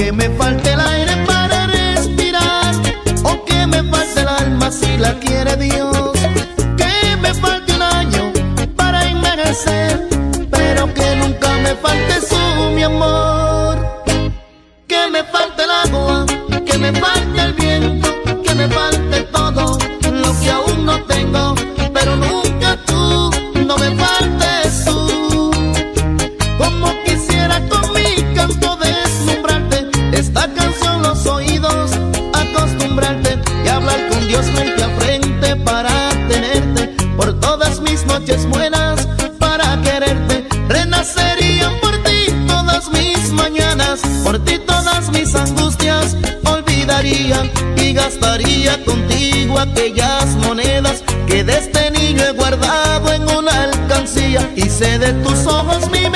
Que me falte el aire para respirar O que me falte el alma si la quiere Dios. Que me falte un año para envejecer Pero que nunca me falte su mi amor. Que me falte el agua, que me falte el viento Dios frente a frente para tenerte. Por todas mis noches buenas para quererte. Renacería por ti todas mis mañanas. Por ti todas mis angustias olvidaría Y gastaría contigo aquellas monedas Que de este niño he guardado en una alcancía. Y sé de tus ojos mi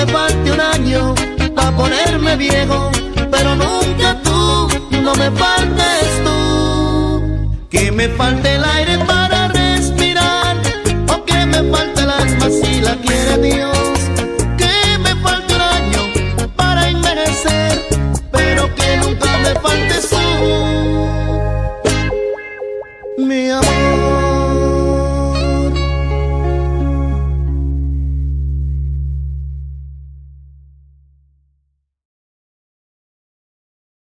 me falte un año a ponerme viejo, pero nunca tú, no me faltes tú. Que me falte el aire para respirar, o que me falte el alma si la quiere Dios. Que me falte un año para envejecer, pero que nunca me falte su